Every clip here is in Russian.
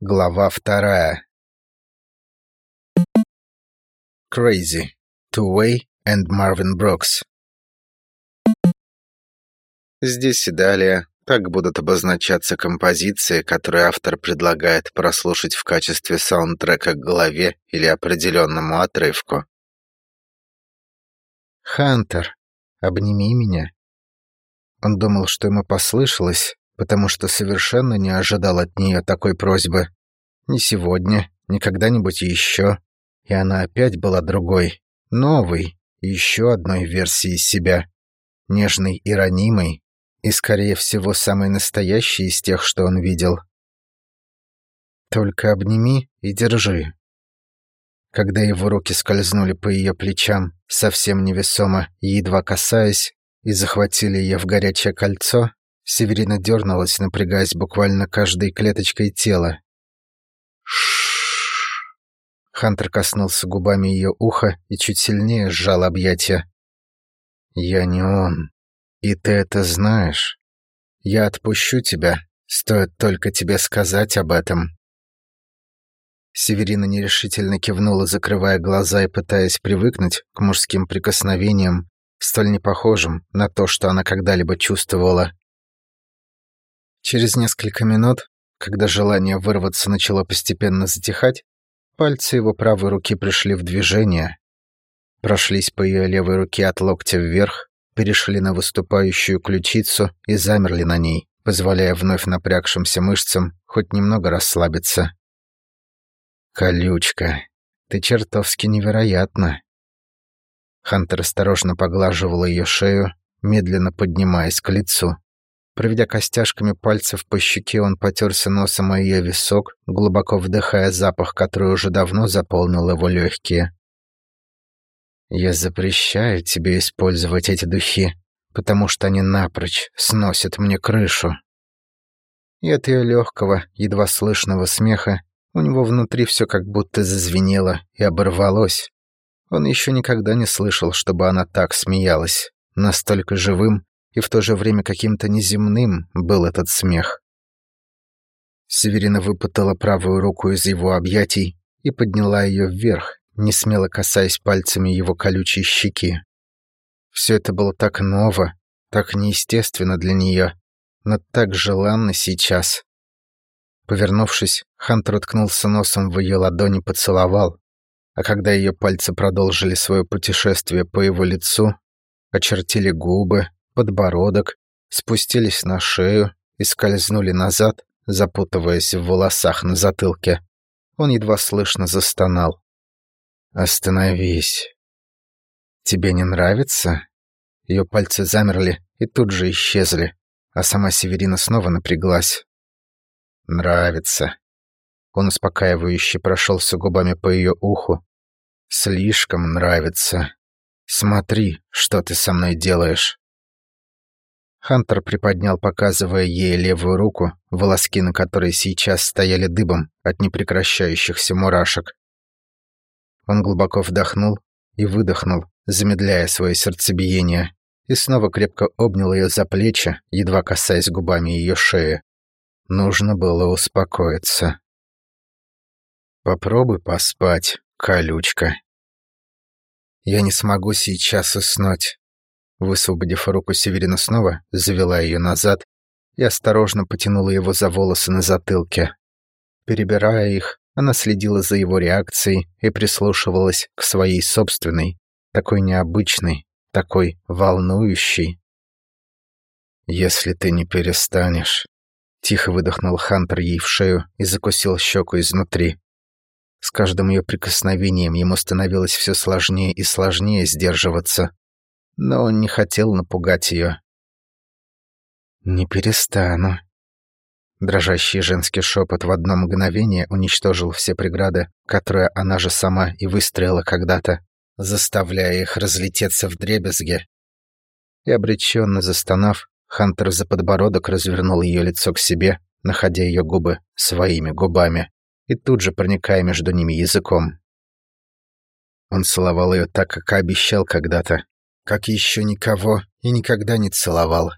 Глава вторая. Crazy. Two-Way and Marvin Brooks. Здесь и далее так будут обозначаться композиции, которые автор предлагает прослушать в качестве саундтрека к главе или определенному отрывку. «Хантер, обними меня». Он думал, что ему послышалось, потому что совершенно не ожидал от нее такой просьбы. Ни сегодня, ни когда-нибудь еще. И она опять была другой, новой, еще одной версией себя. Нежной и ранимой, и, скорее всего, самой настоящей из тех, что он видел. «Только обними и держи». Когда его руки скользнули по ее плечам, совсем невесомо едва касаясь, и захватили ее в горячее кольцо, Северина дернулась, напрягаясь буквально каждой клеточкой тела. Хантер коснулся губами ее уха и чуть сильнее сжал объятия. «Я не он. И ты это знаешь. Я отпущу тебя, стоит только тебе сказать об этом». Северина нерешительно кивнула, закрывая глаза и пытаясь привыкнуть к мужским прикосновениям, столь непохожим на то, что она когда-либо чувствовала. Через несколько минут, когда желание вырваться начало постепенно затихать, пальцы его правой руки пришли в движение, прошлись по ее левой руке от локтя вверх, перешли на выступающую ключицу и замерли на ней, позволяя вновь напрягшимся мышцам хоть немного расслабиться. «Колючка, ты чертовски невероятна!» Хантер осторожно поглаживал ее шею, медленно поднимаясь к лицу. Проведя костяшками пальцев по щеке, он потерся носом о ее висок, глубоко вдыхая запах, который уже давно заполнил его легкие. «Я запрещаю тебе использовать эти духи, потому что они напрочь сносят мне крышу». И от ее легкого, едва слышного смеха у него внутри все как будто зазвенело и оборвалось. Он еще никогда не слышал, чтобы она так смеялась, настолько живым и в то же время каким-то неземным был этот смех. Северина выпутала правую руку из его объятий и подняла ее вверх, не смело касаясь пальцами его колючей щеки. Все это было так ново, так неестественно для нее, но так желанно сейчас. Повернувшись, Хантер уткнулся носом в ее ладони поцеловал, а когда ее пальцы продолжили свое путешествие по его лицу, очертили губы, подбородок, спустились на шею и скользнули назад, запутываясь в волосах на затылке. Он едва слышно застонал. «Остановись. Тебе не нравится?» Ее пальцы замерли и тут же исчезли, а сама Северина снова напряглась. «Нравится». Он успокаивающе прошелся губами по ее уху. «Слишком нравится. Смотри, что ты со мной делаешь». Хантер приподнял, показывая ей левую руку, волоски на которой сейчас стояли дыбом от непрекращающихся мурашек. Он глубоко вдохнул и выдохнул, замедляя свое сердцебиение, и снова крепко обнял ее за плечи, едва касаясь губами ее шеи. Нужно было успокоиться. «Попробуй поспать, колючка». «Я не смогу сейчас уснуть», Высвободив руку Северина снова, завела ее назад и осторожно потянула его за волосы на затылке. Перебирая их, она следила за его реакцией и прислушивалась к своей собственной, такой необычной, такой волнующей. «Если ты не перестанешь...» Тихо выдохнул Хантер ей в шею и закусил щеку изнутри. С каждым ее прикосновением ему становилось все сложнее и сложнее сдерживаться но он не хотел напугать ее. «Не перестану». Дрожащий женский шепот в одно мгновение уничтожил все преграды, которые она же сама и выстроила когда-то, заставляя их разлететься в дребезги. И обреченно застонав, Хантер за подбородок развернул ее лицо к себе, находя ее губы своими губами и тут же проникая между ними языком. Он целовал ее так, как обещал когда-то, как еще никого и никогда не целовал.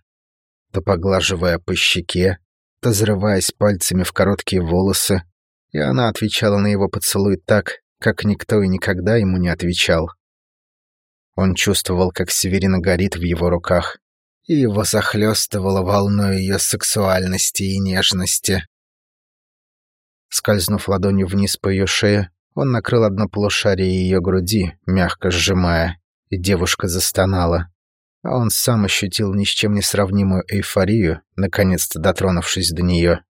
То поглаживая по щеке, то зарываясь пальцами в короткие волосы, и она отвечала на его поцелуй так, как никто и никогда ему не отвечал. Он чувствовал, как Северина горит в его руках, и его захлестывало волной ее сексуальности и нежности. Скользнув ладонью вниз по ее шее, он накрыл одно полушарие ее груди, мягко сжимая, девушка застонала. А он сам ощутил ни с чем не сравнимую эйфорию, наконец-то дотронувшись до нее.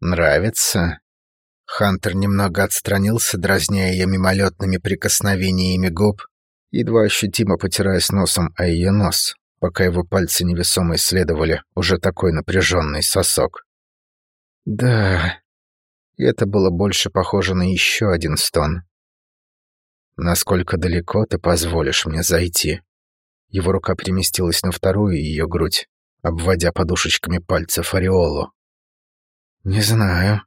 «Нравится?» Хантер немного отстранился, дразня ее мимолетными прикосновениями губ, едва ощутимо потираясь носом о ее нос, пока его пальцы невесомо исследовали уже такой напряженный сосок. «Да...» Это было больше похоже на еще один стон. «Насколько далеко ты позволишь мне зайти?» Его рука переместилась на вторую ее грудь, обводя подушечками пальцев ореолу. «Не знаю».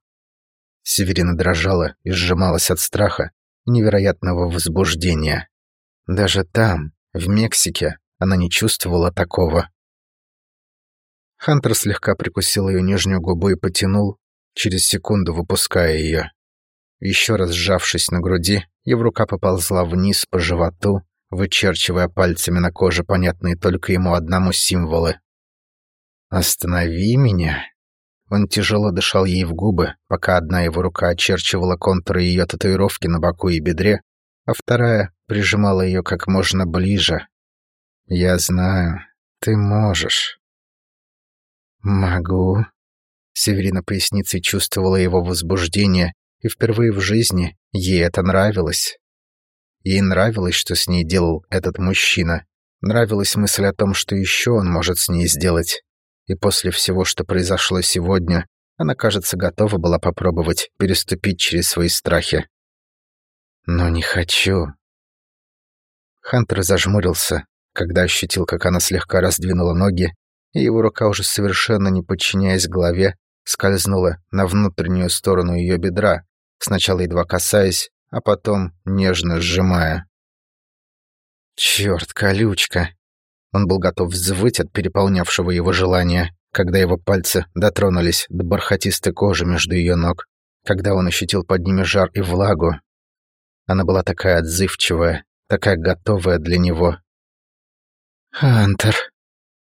Северина дрожала и сжималась от страха и невероятного возбуждения. Даже там, в Мексике, она не чувствовала такого. Хантер слегка прикусил ее нижнюю губу и потянул, через секунду выпуская ее. Еще раз сжавшись на груди, его рука поползла вниз по животу, вычерчивая пальцами на коже понятные только ему одному символы. «Останови меня!» Он тяжело дышал ей в губы, пока одна его рука очерчивала контуры ее татуировки на боку и бедре, а вторая прижимала ее как можно ближе. «Я знаю, ты можешь». «Могу». Северина поясницей чувствовала его возбуждение, и впервые в жизни ей это нравилось. Ей нравилось, что с ней делал этот мужчина. Нравилась мысль о том, что еще он может с ней сделать. И после всего, что произошло сегодня, она, кажется, готова была попробовать переступить через свои страхи. Но не хочу. Хантер зажмурился, когда ощутил, как она слегка раздвинула ноги, и его рука, уже совершенно не подчиняясь голове, скользнула на внутреннюю сторону ее бедра, сначала едва касаясь, а потом нежно сжимая. Черт, колючка! Он был готов взвыть от переполнявшего его желания, когда его пальцы дотронулись до бархатистой кожи между ее ног, когда он ощутил под ними жар и влагу. Она была такая отзывчивая, такая готовая для него. «Хантер!»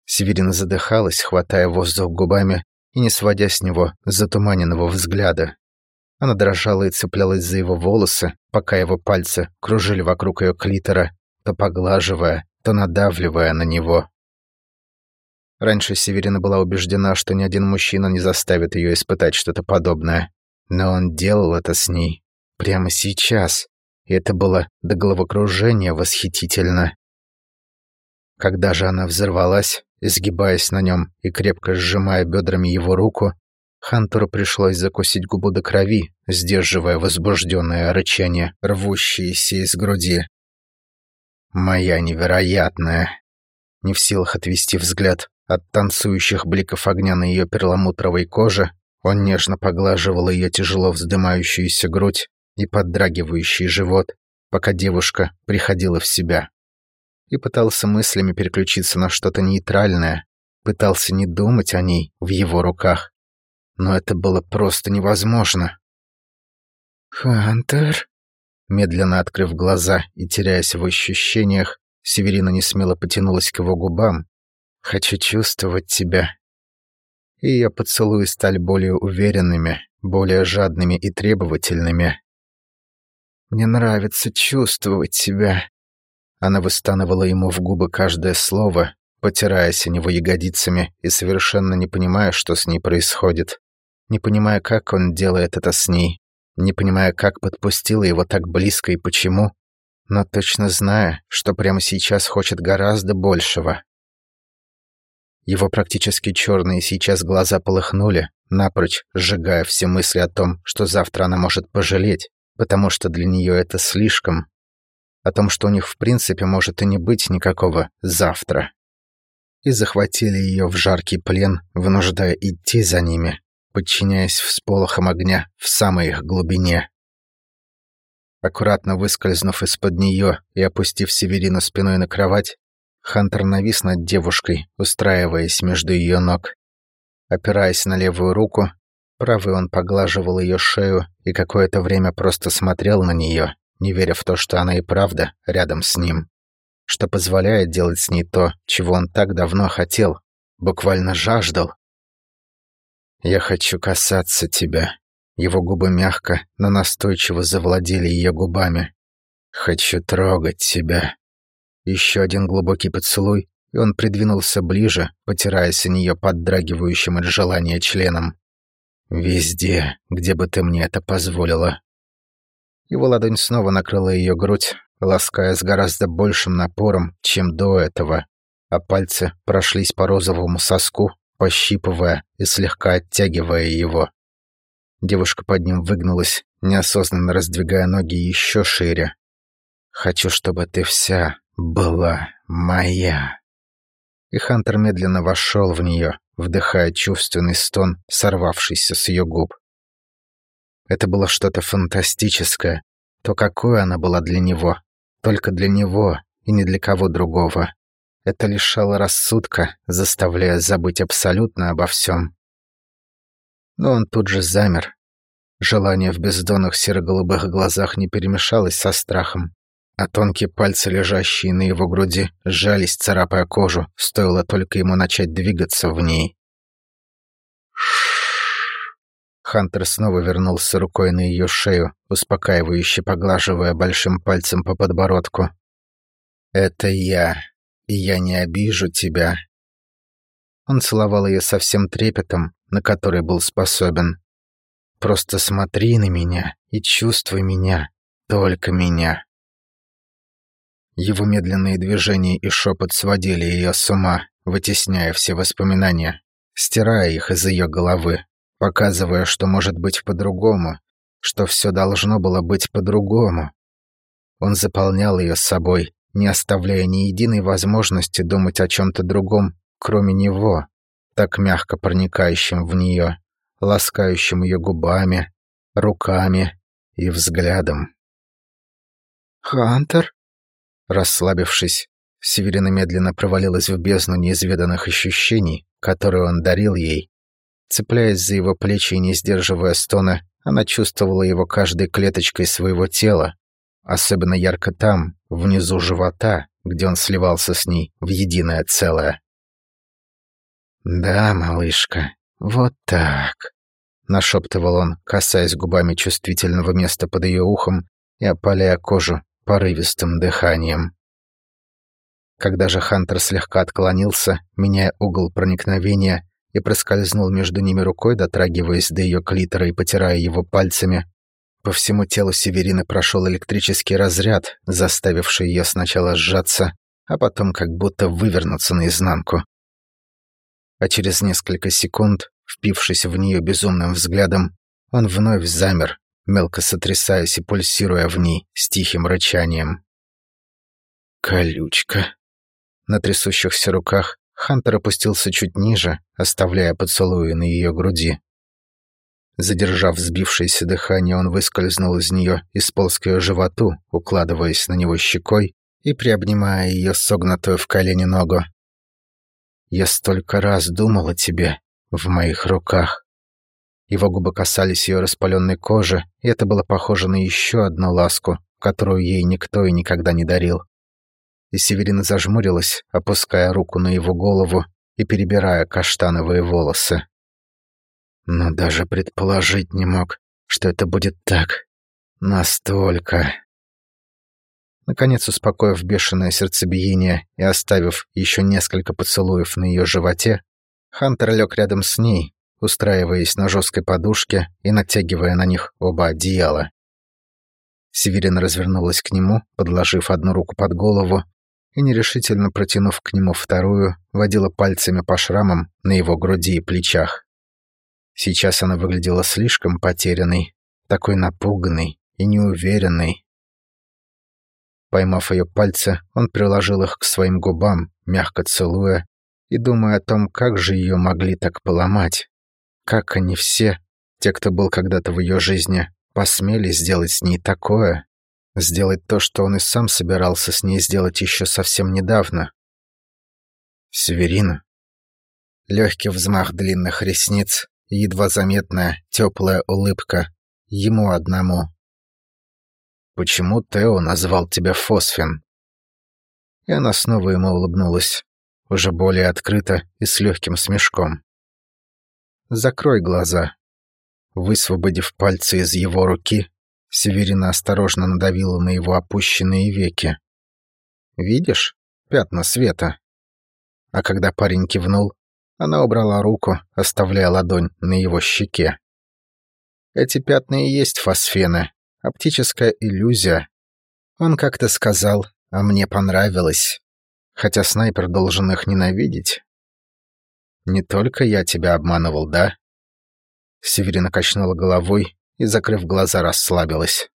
Северина задыхалась, хватая воздух губами и не сводя с него затуманенного взгляда. Она дрожала и цеплялась за его волосы, пока его пальцы кружили вокруг ее клитора, то поглаживая, то надавливая на него. Раньше Северина была убеждена, что ни один мужчина не заставит ее испытать что-то подобное. Но он делал это с ней. Прямо сейчас. И это было до головокружения восхитительно. Когда же она взорвалась, изгибаясь на нем и крепко сжимая бедрами его руку, Хантеру пришлось закусить губу до крови, сдерживая возбужденное рычание, рвущееся из груди. «Моя невероятная!» Не в силах отвести взгляд от танцующих бликов огня на ее перламутровой коже, он нежно поглаживал ее тяжело вздымающуюся грудь и поддрагивающий живот, пока девушка приходила в себя. И пытался мыслями переключиться на что-то нейтральное, пытался не думать о ней в его руках но это было просто невозможно. «Хантер?» Медленно открыв глаза и теряясь в ощущениях, Северина несмело потянулась к его губам. «Хочу чувствовать тебя». И ее поцелуи стали более уверенными, более жадными и требовательными. «Мне нравится чувствовать тебя». Она выстанывала ему в губы каждое слово, потираясь о него ягодицами и совершенно не понимая, что с ней происходит не понимая, как он делает это с ней, не понимая, как подпустила его так близко и почему, но точно зная, что прямо сейчас хочет гораздо большего. Его практически черные сейчас глаза полыхнули, напрочь сжигая все мысли о том, что завтра она может пожалеть, потому что для нее это слишком. О том, что у них в принципе может и не быть никакого «завтра». И захватили ее в жаркий плен, вынуждая идти за ними, подчиняясь всполохам огня в самой их глубине. Аккуратно выскользнув из-под нее и опустив Северину спиной на кровать, Хантер навис над девушкой, устраиваясь между ее ног. Опираясь на левую руку, Правый он поглаживал ее шею и какое-то время просто смотрел на нее, не веря в то, что она и правда рядом с ним. Что позволяет делать с ней то, чего он так давно хотел, буквально жаждал. «Я хочу касаться тебя». Его губы мягко, но настойчиво завладели ее губами. «Хочу трогать тебя». Еще один глубокий поцелуй, и он придвинулся ближе, потираясь о нее поддрагивающим от желания членом. «Везде, где бы ты мне это позволила». Его ладонь снова накрыла ее грудь, лаская с гораздо большим напором, чем до этого, а пальцы прошлись по розовому соску, пощипывая и слегка оттягивая его. Девушка под ним выгнулась, неосознанно раздвигая ноги еще шире. «Хочу, чтобы ты вся была моя». И Хантер медленно вошел в нее, вдыхая чувственный стон, сорвавшийся с ее губ. Это было что-то фантастическое, то какое она была для него, только для него и ни для кого другого. Это лишало рассудка, заставляя забыть абсолютно обо всем. Но он тут же замер. Желание в бездонных серо-голубых глазах не перемешалось со страхом, а тонкие пальцы, лежащие на его груди, сжались, царапая кожу, стоило только ему начать двигаться в ней. Хантер снова вернулся рукой на ее шею, успокаивающе поглаживая большим пальцем по подбородку. «Это я, и я не обижу тебя». Он целовал ее со всем трепетом, на который был способен. «Просто смотри на меня и чувствуй меня, только меня». Его медленные движения и шепот сводили ее с ума, вытесняя все воспоминания, стирая их из ее головы, показывая, что может быть по-другому, что все должно было быть по-другому. Он заполнял ее собой, не оставляя ни единой возможности думать о чем-то другом, кроме него, так мягко проникающим в нее, ласкающим ее губами, руками и взглядом. «Хантер?» Расслабившись, Северина медленно провалилась в бездну неизведанных ощущений, которые он дарил ей. Цепляясь за его плечи и не сдерживая стона, она чувствовала его каждой клеточкой своего тела, особенно ярко там, внизу живота, где он сливался с ней в единое целое. «Да, малышка, вот так», — нашептывал он, касаясь губами чувствительного места под ее ухом и опаляя кожу порывистым дыханием. Когда же Хантер слегка отклонился, меняя угол проникновения, и проскользнул между ними рукой, дотрагиваясь до ее клитора и потирая его пальцами, по всему телу Северины прошел электрический разряд, заставивший ее сначала сжаться, а потом как будто вывернуться наизнанку. А через несколько секунд, впившись в нее безумным взглядом, он вновь замер, мелко сотрясаясь и пульсируя в ней с тихим рычанием. «Колючка». На трясущихся руках Хантер опустился чуть ниже, оставляя поцелуи на ее груди. Задержав сбившееся дыхание, он выскользнул из нее и сполз к ее животу, укладываясь на него щекой и приобнимая ее согнутую в колени ногу. «Я столько раз думал о тебе в моих руках». Его губы касались ее распаленной кожи, и это было похоже на еще одну ласку, которую ей никто и никогда не дарил. И Северина зажмурилась, опуская руку на его голову и перебирая каштановые волосы. Но даже предположить не мог, что это будет так. Настолько. Наконец, успокоив бешеное сердцебиение и оставив еще несколько поцелуев на ее животе, Хантер лег рядом с ней, устраиваясь на жесткой подушке и натягивая на них оба одеяла. Северина развернулась к нему, подложив одну руку под голову, и, нерешительно протянув к нему вторую, водила пальцами по шрамам на его груди и плечах. Сейчас она выглядела слишком потерянной, такой напуганной и неуверенной. Поймав ее пальцы, он приложил их к своим губам, мягко целуя, и думая о том, как же ее могли так поломать. Как они все, те, кто был когда-то в ее жизни, посмели сделать с ней такое? Сделать то, что он и сам собирался с ней сделать еще совсем недавно. Северина. Легкий взмах длинных ресниц, едва заметная, теплая улыбка. Ему одному. «Почему Тео назвал тебя Фосфин?» И она снова ему улыбнулась, уже более открыто и с легким смешком. «Закрой глаза». Высвободив пальцы из его руки, Северина осторожно надавила на его опущенные веки. «Видишь? Пятна света». А когда парень кивнул, она убрала руку, оставляя ладонь на его щеке. Эти пятна и есть фосфены, оптическая иллюзия. Он как-то сказал, а мне понравилось. Хотя снайпер должен их ненавидеть. Не только я тебя обманывал, да? Северина качнула головой и, закрыв глаза, расслабилась.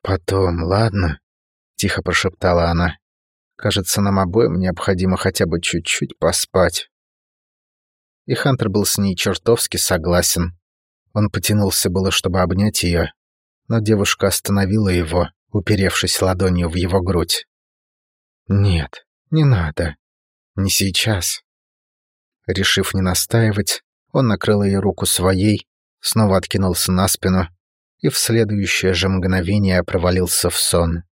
«Потом, ладно?» — тихо прошептала она. «Кажется, нам обоим необходимо хотя бы чуть-чуть поспать». И Хантер был с ней чертовски согласен. Он потянулся было, чтобы обнять ее, но девушка остановила его, уперевшись ладонью в его грудь. «Нет, не надо. Не сейчас». Решив не настаивать, он накрыл ее руку своей, снова откинулся на спину и в следующее же мгновение провалился в сон.